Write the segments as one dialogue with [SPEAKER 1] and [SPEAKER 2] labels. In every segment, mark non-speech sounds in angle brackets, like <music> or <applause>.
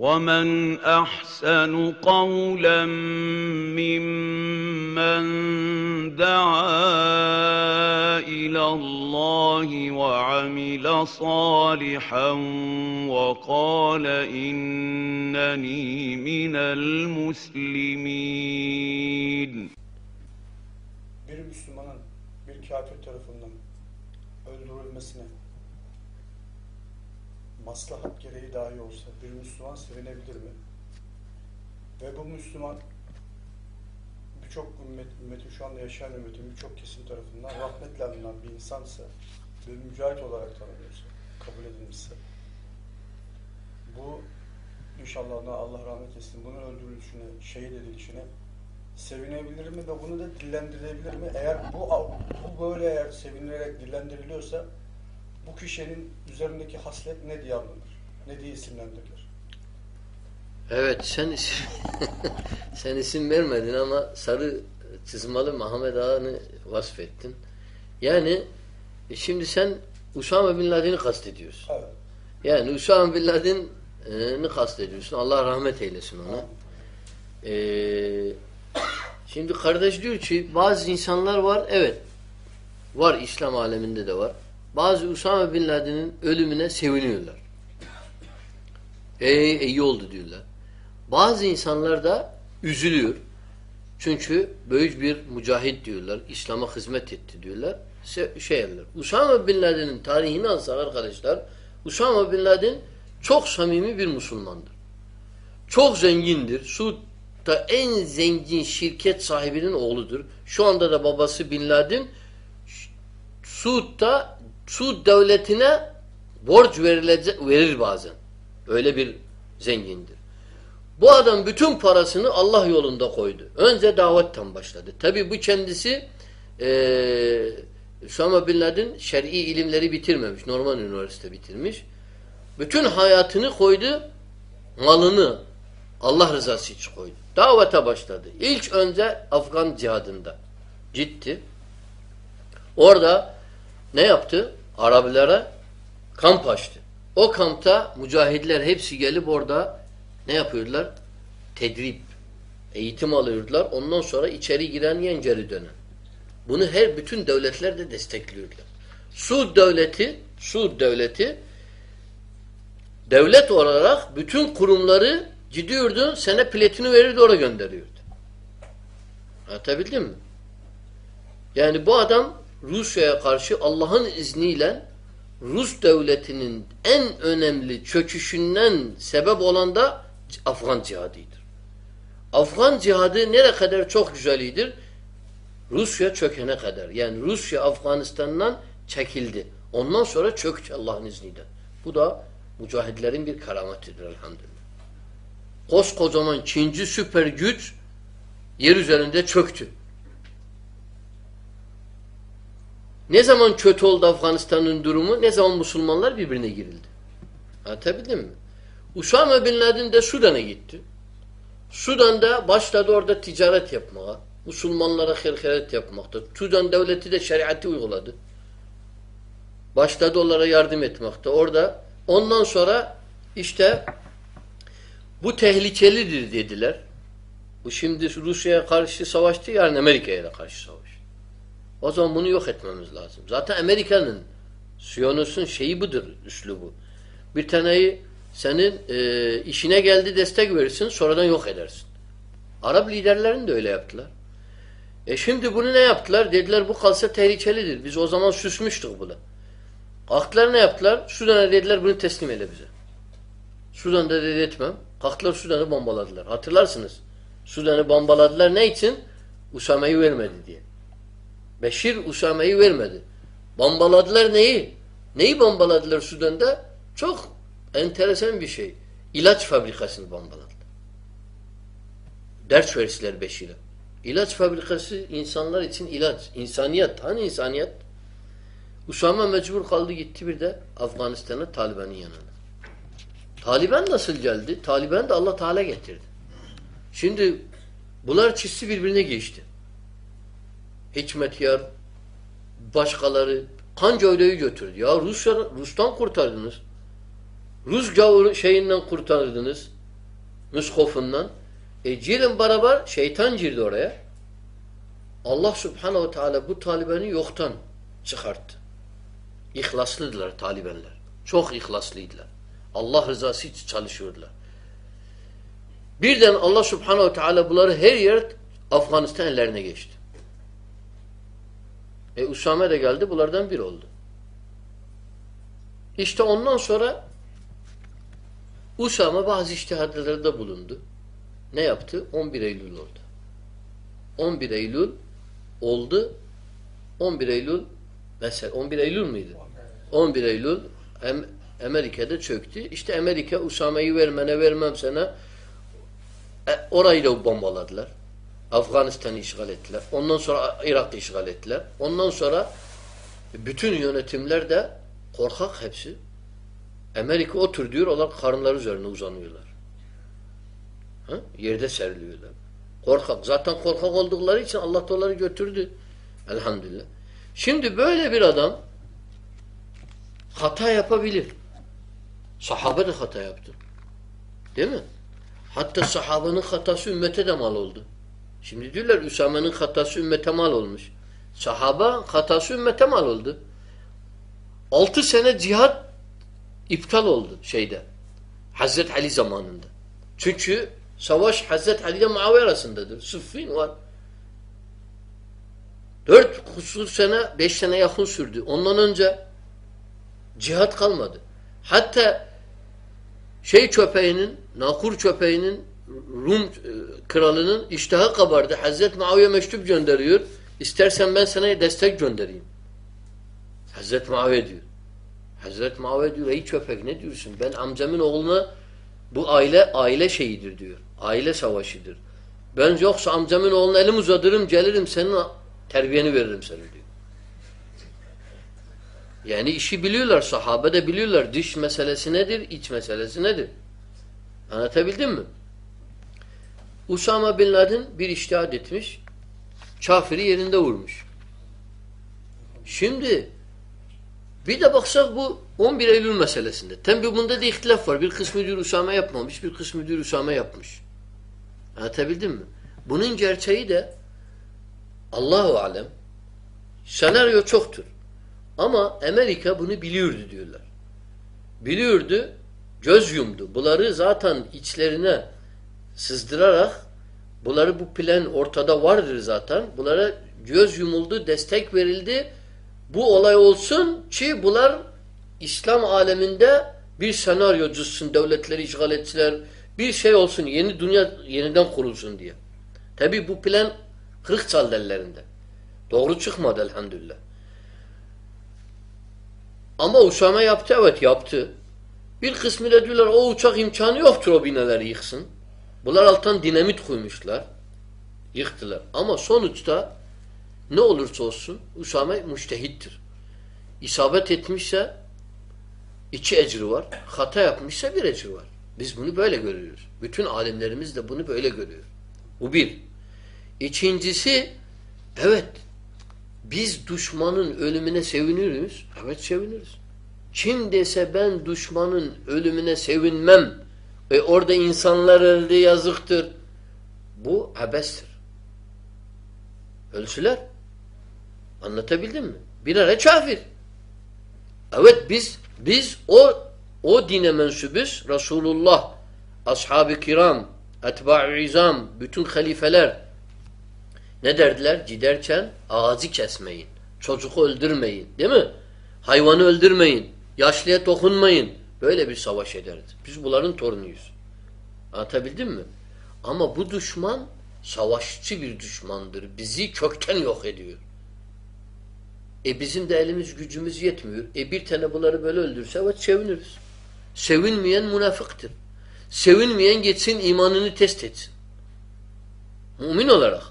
[SPEAKER 1] وَمَنْ أَحْسَنُ قَوْلًا مِّمَّنْ دَعَا إِلَى اللَّهِ وَعَمِلَ صَالِحًا وَقَالَ إِنَّنِي مِنَ الْمُسْلِمِينَ
[SPEAKER 2] bir Müslümanın bir kafir tarafından öldürülmesine maslahat gereği dahi olsa bir Müslüman sevinebilir mi? Ve bu Müslüman birçok ümmet, ümmetin şu anda yaşayan ümmetin birçok kesim tarafından rahmetle anılan bir insansa bir mücahit olarak tanınıyorsa, kabul edilmişse bu inşallah Allah rahmet etsin bunun öldürülüşüne, şehit edilişine sevinebilir mi ve bunu da dillendirebilir mi? Eğer bu, bu böyle eğer sevinilerek dillendiriliyorsa bu kişinin üzerindeki haslet ne diye anlanır? Ne diye isimlendirilir?
[SPEAKER 3] Evet sen isim, <laughs> sen isim vermedin ama sarı çizmalı Muhammed Ağa'nı vasfettin. Yani e, şimdi sen Usame Bin Laden'i kastediyorsun.
[SPEAKER 2] Evet.
[SPEAKER 3] Yani Usame Bin Laden'i kastediyorsun. Allah rahmet eylesin ona. Ee, şimdi kardeş diyor ki bazı insanlar var evet var İslam aleminde de var. Bazı Usame Bin Laden'in ölümüne seviniyorlar. Ey iyi oldu diyorlar. Bazı insanlar da üzülüyor. Çünkü büyük bir mücahit diyorlar. İslam'a hizmet etti diyorlar. Se şey yerler. Usame Bin Laden'in tarihini alsak arkadaşlar Usame Bin Laden çok samimi bir Müslümandır. Çok zengindir. Suud'da en zengin şirket sahibinin oğludur. Şu anda da babası Bin Laden Suud'da Suud devletine borç verilecek, verir bazen. Öyle bir zengindir. Bu adam bütün parasını Allah yolunda koydu. Önce davetten başladı. Tabi bu kendisi ee, Usama Bin Laden şer'i ilimleri bitirmemiş. Normal üniversite bitirmiş. Bütün hayatını koydu. Malını Allah rızası için koydu. Davete başladı. İlk önce Afgan cihadında gitti. Orada ne yaptı? Arabilere kamp açtı. O kampta mücahidler hepsi gelip orada ne yapıyorlar? Tedrip, eğitim alıyorlar. Ondan sonra içeri giren yen geri dönen. Bunu her bütün devletler de destekliyorlar. Suud devleti, Suud devleti devlet olarak bütün kurumları gidiyordu, sana platini verirdi oraya gönderiyordu. Anlatabildim mi? Yani bu adam Rusya'ya karşı Allah'ın izniyle Rus devletinin en önemli çöküşünden sebep olan da Afgan cihadıdır. Afgan cihadı nere kadar çok güzelidir? Rusya çökene kadar. Yani Rusya Afganistan'dan çekildi. Ondan sonra çöktü Allah'ın izniyle. Bu da mücahidlerin bir karametidir elhamdülillah. Koskocaman ikinci süper güç yer üzerinde çöktü. Ne zaman kötü oldu Afganistan'ın durumu? Ne zaman Müslümanlar birbirine girildi? Anlatabildim mi? Usame Bin Laden de Sudan'a gitti. Sudan'da başladı orada ticaret yapmaya. Müslümanlara herheret yapmakta. Sudan devleti de şeriatı uyguladı. Başladı onlara yardım etmekte. Orada ondan sonra işte bu tehlikelidir dediler. Bu şimdi Rusya'ya karşı savaştı yarın Amerika'ya da karşı savaş. O zaman bunu yok etmemiz lazım. Zaten Amerika'nın Siyonus'un şeyi budur, üslubu. Bir taneyi senin e, işine geldi destek verirsin, sonradan yok edersin. Arap liderlerini de öyle yaptılar. E şimdi bunu ne yaptılar? Dediler bu kalsa tehlikelidir. Biz o zaman susmuştuk bunu. Kalktılar ne yaptılar? Sudan'a dediler bunu teslim eyle bize. Sudan'da dedi etmem. Kalktılar Sudan'ı bombaladılar. Hatırlarsınız. Sudan'ı bombaladılar ne için? Usame'yi vermedi diye. Beşir Usame'yi vermedi. Bombaladılar neyi? Neyi bombaladılar Sudan'da? Çok enteresan bir şey. İlaç fabrikasını bombaladılar. Ders versiler Beşir'e. İlaç fabrikası insanlar için ilaç. İnsaniyet. Hani insaniyet? Usame mecbur kaldı gitti bir de Afganistan'a Taliban'ın yanına. Taliban nasıl geldi? Taliban da Allah Teala getirdi. Şimdi bunlar çizsi birbirine geçti. Hikmet Yar, başkaları kanca götürdü. Ya Rusya, Rus'tan kurtardınız. Rus gavuru şeyinden kurtardınız. Müskofundan. E girin beraber şeytan girdi oraya. Allah subhanehu teala bu Taliban'ı yoktan çıkarttı. İhlaslıdılar Talibanlar. Çok ihlaslıydılar. Allah rızası için çalışıyordular. Birden Allah subhanehu teala bunları her yer Afganistan ellerine geçti. E Usame de geldi bunlardan biri oldu. İşte ondan sonra Usame bazı iştihadlarda bulundu. Ne yaptı? 11 Eylül oldu. 11 Eylül oldu. 11 Eylül mesela 11 Eylül müydü? 11 Eylül Amerika'da çöktü. İşte Amerika Usame'yi vermene vermem sana e, da bombaladılar. Afganistan'ı işgal ettiler. Ondan sonra Irak'ı işgal ettiler. Ondan sonra bütün yönetimler de korkak hepsi. Amerika otur diyor, onlar karınları üzerine uzanıyorlar. Ha? Yerde seriliyorlar. Korkak. Zaten korkak oldukları için Allah da onları götürdü. Elhamdülillah. Şimdi böyle bir adam hata yapabilir. Sahabe de hata yaptı. Değil mi? Hatta sahabenin hatası ümmete de mal oldu. Şimdi diyorlar Üsame'nin hatası ümmete mal olmuş. Sahaba hatası ümmete mal oldu. Altı sene cihat iptal oldu şeyde. Hazreti Ali zamanında. Çünkü savaş Hazreti Ali ile Muaviye arasındadır. Sıffin var. Dört kusur sene, beş sene yakın sürdü. Ondan önce cihat kalmadı. Hatta şey köpeğinin, Nakur köpeğinin Rum e, kralının iştahı kabardı. Hazreti Muaviye mektup gönderiyor. İstersen ben sana destek göndereyim. Hazreti Muaviye diyor. Hazreti Muaviye diyor ey köpek ne diyorsun? Ben amcamın oğluna bu aile aile şeyidir diyor. Aile savaşıdır. Ben yoksa amcamın oğluna elim uzatırım gelirim senin terbiyeni veririm sana diyor. Yani işi biliyorlar. Sahabe de biliyorlar. Dış meselesi nedir? iç meselesi nedir? Anlatabildim mi? Usama bin Laden bir iştihad etmiş. Kafiri yerinde vurmuş. Şimdi bir de baksak bu 11 Eylül meselesinde. Tabi bunda da ihtilaf var. Bir kısmı diyor Usame yapmamış, bir kısmı diyor Usame yapmış. Anlatabildim mi? Bunun gerçeği de Allahu alem senaryo çoktur. Ama Amerika bunu biliyordu diyorlar. Biliyordu, göz yumdu. Bunları zaten içlerine sızdırarak bunları bu plan ortada vardır zaten. Bunlara göz yumuldu, destek verildi. Bu olay olsun ki bunlar İslam aleminde bir senaryo cüssün, devletleri işgal ettiler. Bir şey olsun, yeni dünya yeniden kurulsun diye. Tabi bu plan kırık çaldı ellerinde. Doğru çıkmadı elhamdülillah. Ama Usame yaptı, evet yaptı. Bir kısmı da diyorlar o uçak imkanı yoktur o binaları yıksın. Bunlar alttan dinamit koymuşlar. Yıktılar. Ama sonuçta ne olursa olsun Usame müştehittir. İsabet etmişse iki ecri var. Hata yapmışsa bir ecri var. Biz bunu böyle görüyoruz. Bütün alimlerimiz de bunu böyle görüyor. Bu bir. İkincisi evet biz düşmanın ölümüne seviniyoruz. Evet seviniriz. Kim dese ben düşmanın ölümüne sevinmem e orada insanlar öldü yazıktır. Bu abestir. Ölsüler. Anlatabildim mi? Bir ara kafir. Evet biz biz o o dine mensubuz. Resulullah, ashab-ı kiram, etba-ı izam, bütün halifeler ne derdiler? Giderken ağacı kesmeyin. Çocuğu öldürmeyin. Değil mi? Hayvanı öldürmeyin. Yaşlıya dokunmayın. Böyle bir savaş ederdi. Biz bunların torunuyuz. Anlatabildim mi? Ama bu düşman savaşçı bir düşmandır. Bizi kökten yok ediyor. E bizim de elimiz gücümüz yetmiyor. E bir tane bunları böyle öldürse evet seviniriz. Sevinmeyen münafıktır. Sevinmeyen geçsin imanını test etsin. Mümin olarak.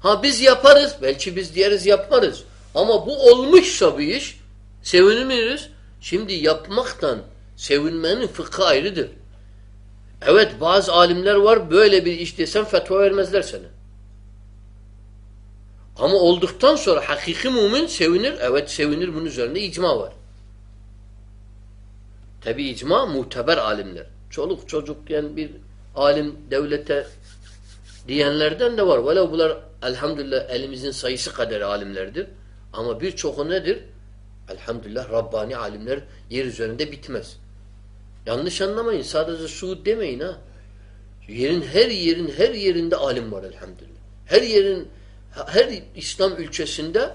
[SPEAKER 3] Ha biz yaparız. Belki biz diğeriz yaparız. Ama bu olmuşsa bir iş sevinmiyoruz. Şimdi yapmaktan sevinmenin fıkhı ayrıdır. Evet bazı alimler var böyle bir iş desen fetva vermezler sana. Ama olduktan sonra hakiki mümin sevinir. Evet sevinir bunun üzerinde icma var. Tabi icma muteber alimler. Çoluk çocuk yani bir alim devlete diyenlerden de var. Velev bunlar elhamdülillah elimizin sayısı kadar alimlerdir. Ama birçoku nedir? Elhamdülillah Rabbani alimler yer üzerinde bitmez. Yanlış anlamayın. Sadece Suud demeyin ha. Yerin her yerin her yerinde alim var elhamdülillah. Her yerin her İslam ülkesinde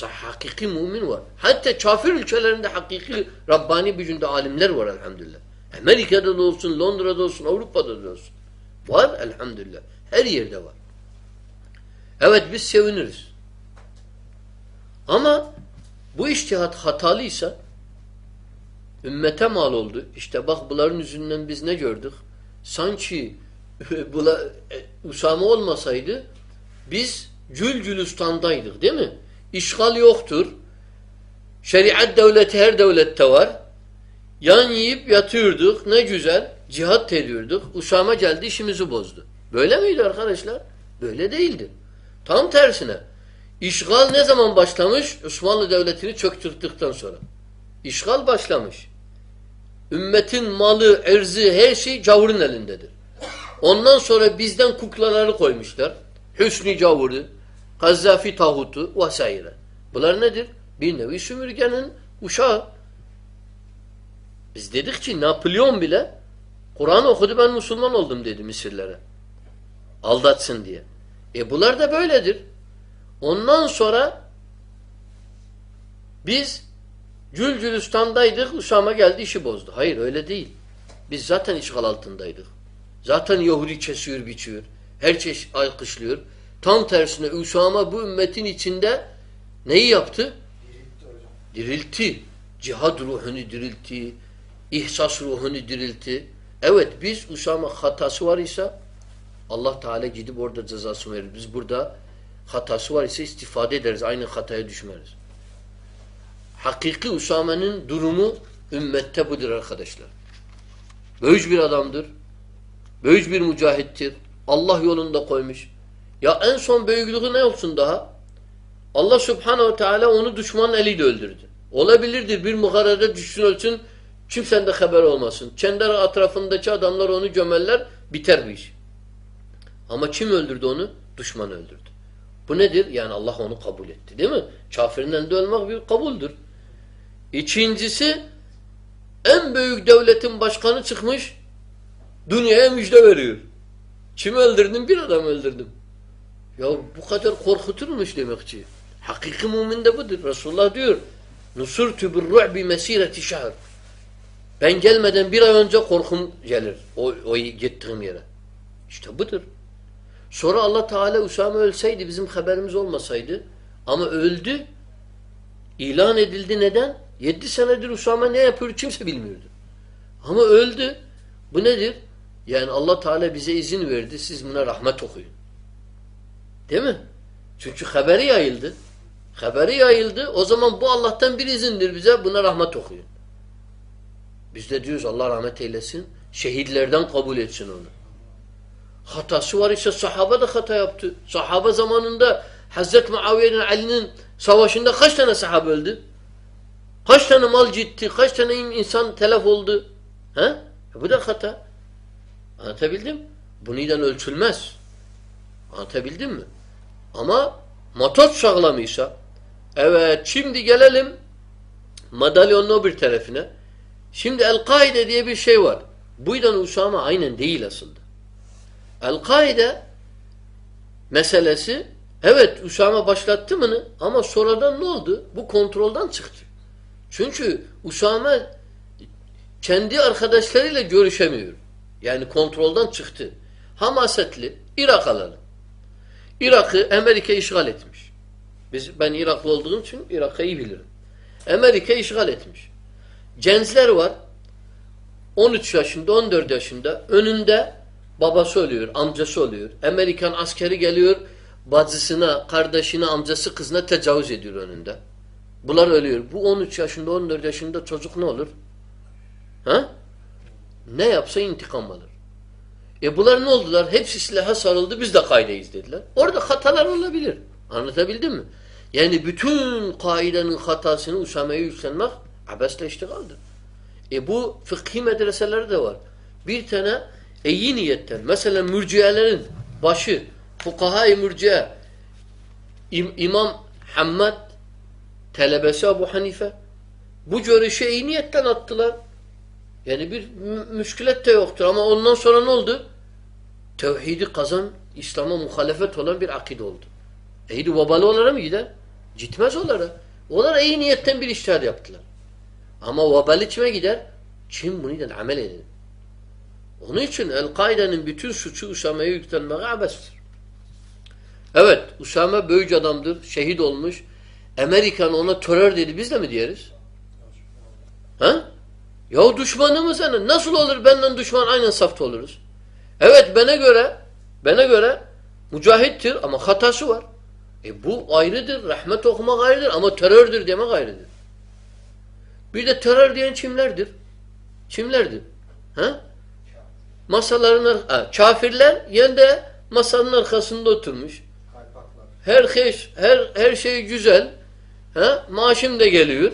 [SPEAKER 3] hakiki mümin var. Hatta kafir ülkelerinde hakiki Rabbani gücünde alimler var elhamdülillah. Amerika'da da olsun, Londra'da olsun, Avrupa'da da olsun. Var elhamdülillah. Her yerde var. Evet biz seviniriz. Ama bu iştihat hatalıysa ümmete mal oldu. İşte bak bunların yüzünden biz ne gördük? Sanki bula, e, Usame olmasaydı biz Gül Gülistan'daydık değil mi? İşgal yoktur. Şeriat devleti her devlette var. Yan yiyip yatıyorduk. Ne güzel. Cihat ediyorduk. Usame geldi işimizi bozdu. Böyle miydi arkadaşlar? Böyle değildi. Tam tersine. İşgal ne zaman başlamış? Osmanlı Devleti'ni çöktürdükten sonra. İşgal başlamış. Ümmetin malı, erzi, her şey gavurun elindedir. Ondan sonra bizden kuklaları koymuşlar. Hüsnü gavuru, Gazzafi tahutu vs. Bunlar nedir? Bir nevi sömürgenin uşağı. Biz dedik ki Napolyon bile Kur'an okudu ben Müslüman oldum dedi Mısırlara. Aldatsın diye. E bunlar da böyledir. Ondan sonra biz Gülgülistan'daydık, Usama geldi işi bozdu. Hayır öyle değil. Biz zaten işgal altındaydık. Zaten Yahudi kesiyor, biçiyor. Her çeşit alkışlıyor. Tam tersine Usama bu ümmetin içinde neyi yaptı? Diriltti. Cihad ruhunu diriltti. İhsas ruhunu diriltti. Evet biz Usama hatası var ise Allah Teala gidip orada cezasını verir. Biz burada hatası var ise istifade ederiz. Aynı hataya düşmeriz. Hakiki Usame'nin durumu ümmette budur arkadaşlar. Böyüc bir adamdır. Böyüc bir mücahittir. Allah yolunda koymuş. Ya en son büyüklüğü ne olsun daha? Allah subhanehu ve teala onu düşmanın eliyle öldürdü. Olabilirdir bir muharrede düşsün ölsün kimsenin de haber olmasın. Kendi etrafındaki adamlar onu gömerler biter bu iş. Ama kim öldürdü onu? Düşman öldürdü. Bu nedir? Yani Allah onu kabul etti değil mi? Kafirin elinde ölmek bir kabuldür. İkincisi en büyük devletin başkanı çıkmış dünyaya müjde veriyor. Kimi öldürdüm? Bir adam öldürdüm. Ya bu kadar korkuturmuş demek ki. Hakiki mümin de budur. Resulullah diyor Nusurtu bir ru'bi mesireti şahr. Ben gelmeden bir ay önce korkum gelir. O, o gittiğim yere. İşte budur. Sonra Allah Teala Usame ölseydi bizim haberimiz olmasaydı ama öldü ilan edildi neden? Yedi senedir Usame ne yapıyor kimse bilmiyordu. Ama öldü. Bu nedir? Yani Allah Teala bize izin verdi. Siz buna rahmet okuyun. Değil mi? Çünkü haberi yayıldı. Haberi yayıldı. O zaman bu Allah'tan bir izindir bize. Buna rahmet okuyun. Biz de diyoruz Allah rahmet eylesin. Şehitlerden kabul etsin onu. Hatası var ise sahaba da hata yaptı. Sahaba zamanında Hazreti Muaviye'nin Ali'nin savaşında kaç tane sahabe öldü? Kaç tane mal gitti? Kaç tane insan telef oldu? He? Bu da hata. Anlatabildim? Buniden ölçülmez. Anlatabildim mi? Ama motor sağlamıysa evet şimdi gelelim madalyonun bir tarafına. Şimdi El-Kaide diye bir şey var. Buydan Usame aynen değil aslında. El-Kaide meselesi evet Usame başlattı mı ama sonradan ne oldu? Bu kontroldan çıktı. Çünkü Usame kendi arkadaşlarıyla görüşemiyor. Yani kontrolden çıktı. Hamasetli Irak alalım. Irak'ı Amerika işgal etmiş. Biz, ben Iraklı olduğum için Irak'ı iyi bilirim. Amerika işgal etmiş. Cenzler var. 13 yaşında, 14 yaşında. Önünde babası oluyor, amcası oluyor. Amerikan askeri geliyor, bacısına, kardeşine, amcası, kızına tecavüz ediyor önünde. Bunlar ölüyor. Bu 13 yaşında, 14 yaşında çocuk ne olur? Ha? Ne yapsa intikam alır. E bunlar ne oldular? Hepsi silaha sarıldı, biz de kaideyiz dediler. Orada hatalar olabilir. Anlatabildim mi? Yani bütün kaidenin hatasını Usame'ye yükselmek abesle iştigaldir. E bu fıkhi medreseleri de var. Bir tane iyi niyetten mesela mürciyelerin başı fukaha-i mürciye İm- İmam Hammad telebesi Ebu Hanife bu görüşü iyi niyetten attılar. Yani bir mü- müşkület de yoktur ama ondan sonra ne oldu? Tevhidi kazan, İslam'a muhalefet olan bir akide oldu. İyiydi babalı olara mı gider? Gitmez olara. Onlar iyi niyetten bir iştihad yaptılar. Ama vabalı kime gider? Kim bununla amel eder? Onun için El-Kaide'nin bütün suçu Usame'ye yüklenmeye abestir. Evet, Usame büyük adamdır, şehit olmuş. Amerikan ona terör dedi, biz de mi diyeriz? Ha? Ya düşmanımız senin. Nasıl olur benden düşman aynı safta oluruz? Evet bana göre bana göre mücahittir ama hatası var. E bu ayrıdır. Rahmet okumak ayrıdır ama terördür demek ayrıdır. Bir de terör diyen kimlerdir? Kimlerdir? Ha? Masaların ar- ha, kafirler yine masanın arkasında oturmuş. Her şey, her her şey güzel. Ha? Maaşım da geliyor.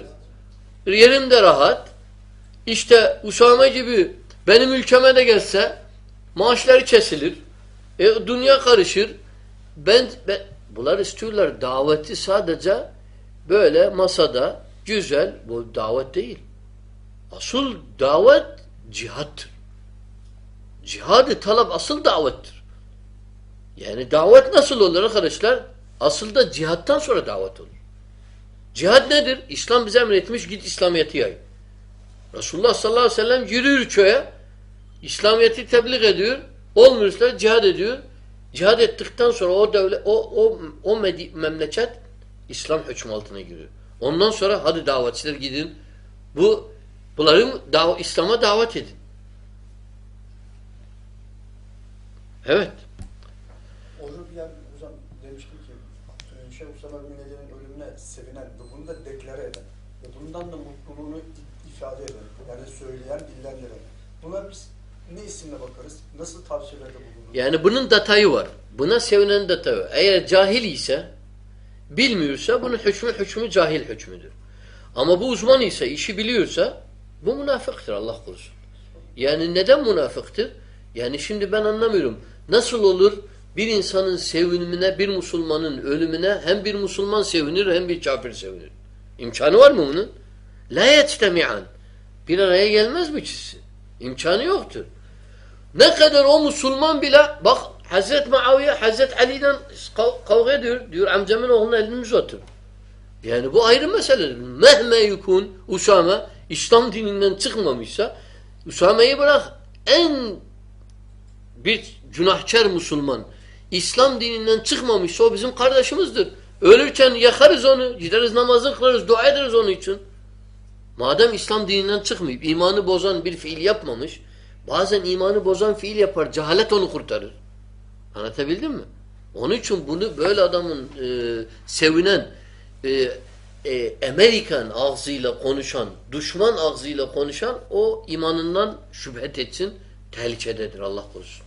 [SPEAKER 3] Yerim de rahat. İşte Usame gibi benim ülkeme de gelse maaşları kesilir. E, dünya karışır. Ben, ben bunlar istiyorlar daveti sadece böyle masada güzel bu davet değil. Asıl davet cihattır. Cihadı talep asıl davettir. Yani davet nasıl olur arkadaşlar? Asıl da cihattan sonra davet olur. Cihad nedir? İslam bize emretmiş git İslamiyet'i yay. Resulullah sallallahu aleyhi ve sellem yürüyor köye. İslamiyet'i tebliğ ediyor. Olmuyorsa cihad ediyor. Cihad ettikten sonra o devlet, o, o, o memleket İslam hükmü altına giriyor. Ondan sonra hadi davetçiler gidin. Bu bunların dav İslam'a davet edin. Evet.
[SPEAKER 2] Hocam demişti ki Şeyh Mustafa bin Ece'nin ölümüne sevinen bundan da mutluluğunu ifade eden yani söyleyen, dillendiren. Buna biz ne isimle bakarız? Nasıl tavsiyelerde bulunuruz?
[SPEAKER 3] Yani bunun detayı var. Buna sevinen detayı var. Eğer cahil ise bilmiyorsa bunun hükmü hükmü cahil hükmüdür. Ama bu uzman ise işi biliyorsa bu münafıktır Allah korusun. Yani neden münafıktır? Yani şimdi ben anlamıyorum. Nasıl olur bir insanın sevinimine, bir Müslümanın ölümüne hem bir Müslüman sevinir hem bir kafir sevinir. İmkanı var mı bunun? La yetstemi'an. Bir araya gelmez bu ikisi. İmkanı yoktur. Ne kadar o Müslüman bile bak Hazreti Muaviye Hazreti Ali'den kav- kavga ediyor. Diyor amcamın oğluna elini uzatır. Yani bu ayrı meseledir. Mehme yukun Usame İslam dininden çıkmamışsa Usame'yi bırak en bir günahkar Müslüman İslam dininden çıkmamışsa o bizim kardeşimizdir. Ölürken yakarız onu. Gideriz namazı kılarız. Dua ederiz onun için. Madem İslam dininden çıkmayıp imanı bozan bir fiil yapmamış bazen imanı bozan fiil yapar. Cehalet onu kurtarır. Anlatabildim mi? Onun için bunu böyle adamın e, sevinen e, e, Amerikan ağzıyla konuşan, düşman ağzıyla konuşan o imanından şüphet etsin. Tehlikededir Allah korusun.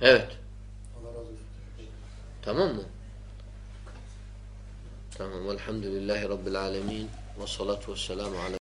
[SPEAKER 3] Evet. Tamam mı? والحمد لله رب العالمين والصلاة والسلام على